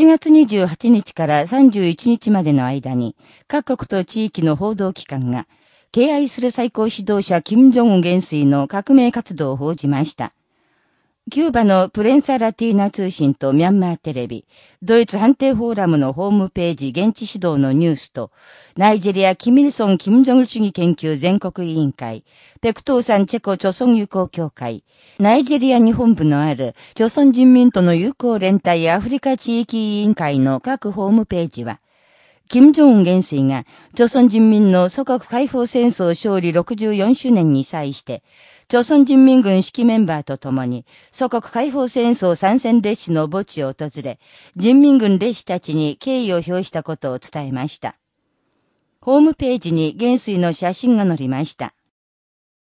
7月28日から31日までの間に、各国と地域の報道機関が、敬愛する最高指導者金正恩元帥の革命活動を報じました。キューバのプレンサ・ラティーナ通信とミャンマーテレビ、ドイツ判定フォーラムのホームページ現地指導のニュースと、ナイジェリア・キミルソン・キム・ジョン主義研究全国委員会、ペクトーサン・チェコ・チョソン友好協会、ナイジェリア日本部のある、チョソン人民との友好連帯アフリカ地域委員会の各ホームページは、金正恩元帥が、朝鮮人民の祖国解放戦争勝利64周年に際して、朝鮮人民軍指揮メンバーと共に、祖国解放戦争参戦列士の墓地を訪れ、人民軍列士たちに敬意を表したことを伝えました。ホームページに元帥の写真が載りました。